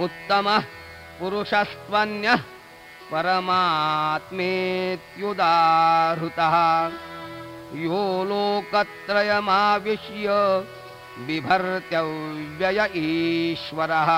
उत्तमः पुरुषस्त्वन्यः परमात्मेत्युदाहृतः। यो लोकत्रयमाविश्य बिभर्त्यव्यय ईश्वरः।